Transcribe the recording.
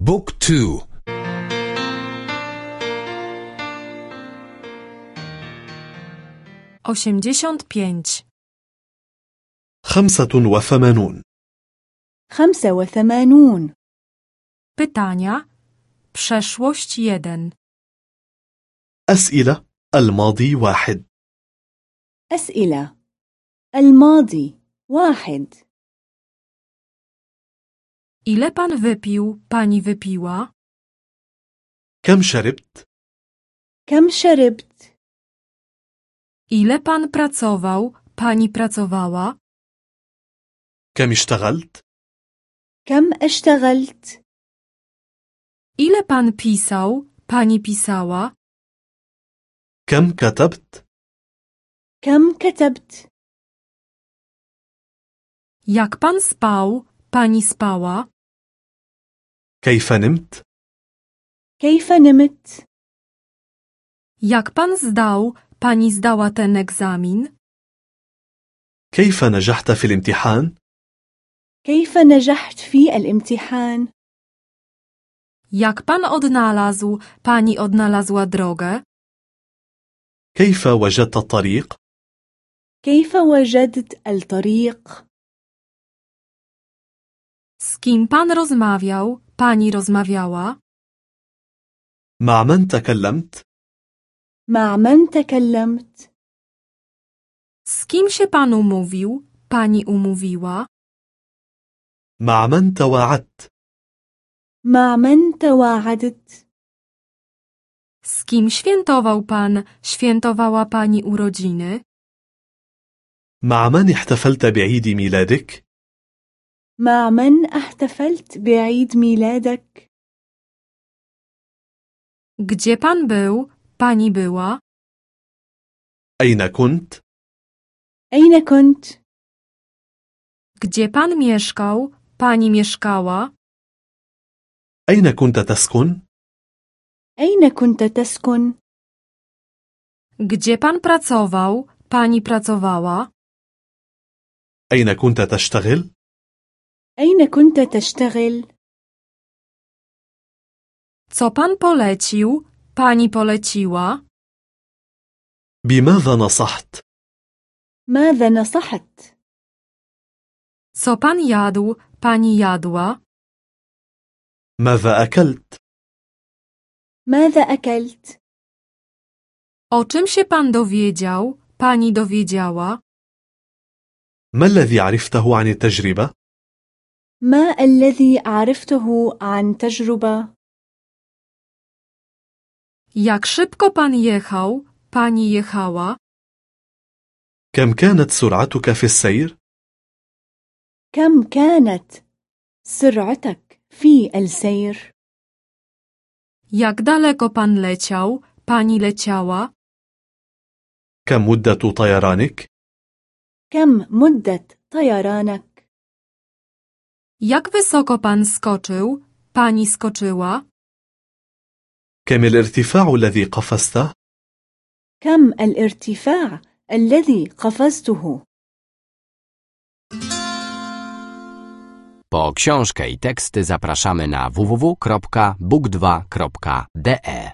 بوك تو. osiemdziesiąt pięć, خمسة وثمانون. خمسة وثمانون. Pytania, przeszłość jeden, أسئلة. الماضي واحد. أسئلة. الماضي واحد. ile pan wypił, pani wypiła, كم شربت؟ كم شربت ile pan pracował, pani pracowała, كم اشتغلت؟ كم اشتغلت ile pan pisał, pani pisała, كم كتبت؟ كم كتبت jak pan spał, pani spała, كيف نمت؟ كيف نمت jak pan zdał, pani zdała ten egzamin, كيف نجحت في الامتحان؟ كيف نجحت في الامتحان jak pan odnalazł, pani odnalazła drogę, كيف وجدت الطريق؟ كيف وجدت الطريق z kim pan rozmawiał, pani rozmawiała, مع من تكلمت؟ مع من تكلمت z kim się pan umówił, pani umówiła, مع من تواعدت؟ مع من تواعدت z kim świętował pan, świętowała pani urodziny, مع من احتفلت بعيد ميلادك؟ مع من احتفلت بعيد ميلادك gdzie pan był, pani była, أين كنت؟ أين كنت gdzie pan mieszkał, pani mieszkała, أين كنت تسكن؟ أين كنت تسكن gdzie pan pracował, pani pracowała, أين كنت تشتغل؟ أين كنت تشتغل co pan polecił, pani poleciła, بماذا نصحت؟ ماذا نصحت co pan jadł, pani jadła, ماذا أكلت؟ ماذا أكلت o czym się pan dowiedział, pani dowiedziała, ما الذي عرفته عن التجربة؟ ما الذي عرفته عن تجربة؟ Jak szybko pan jechał, pani jechała, كم كانت سرعتك في السير؟ كم كانت سرعتك في السير؟ Jak daleko pan leciał, pani leciała, كم مدة طيرانك؟ كم مدة طيرانك؟ jak wysoko pan skoczył, pani skoczyła, كم الارتفاع الذي قفزته؟ كم الارتفاع الذي قفزته Po książkę i teksty zapraszamy na www.book2.de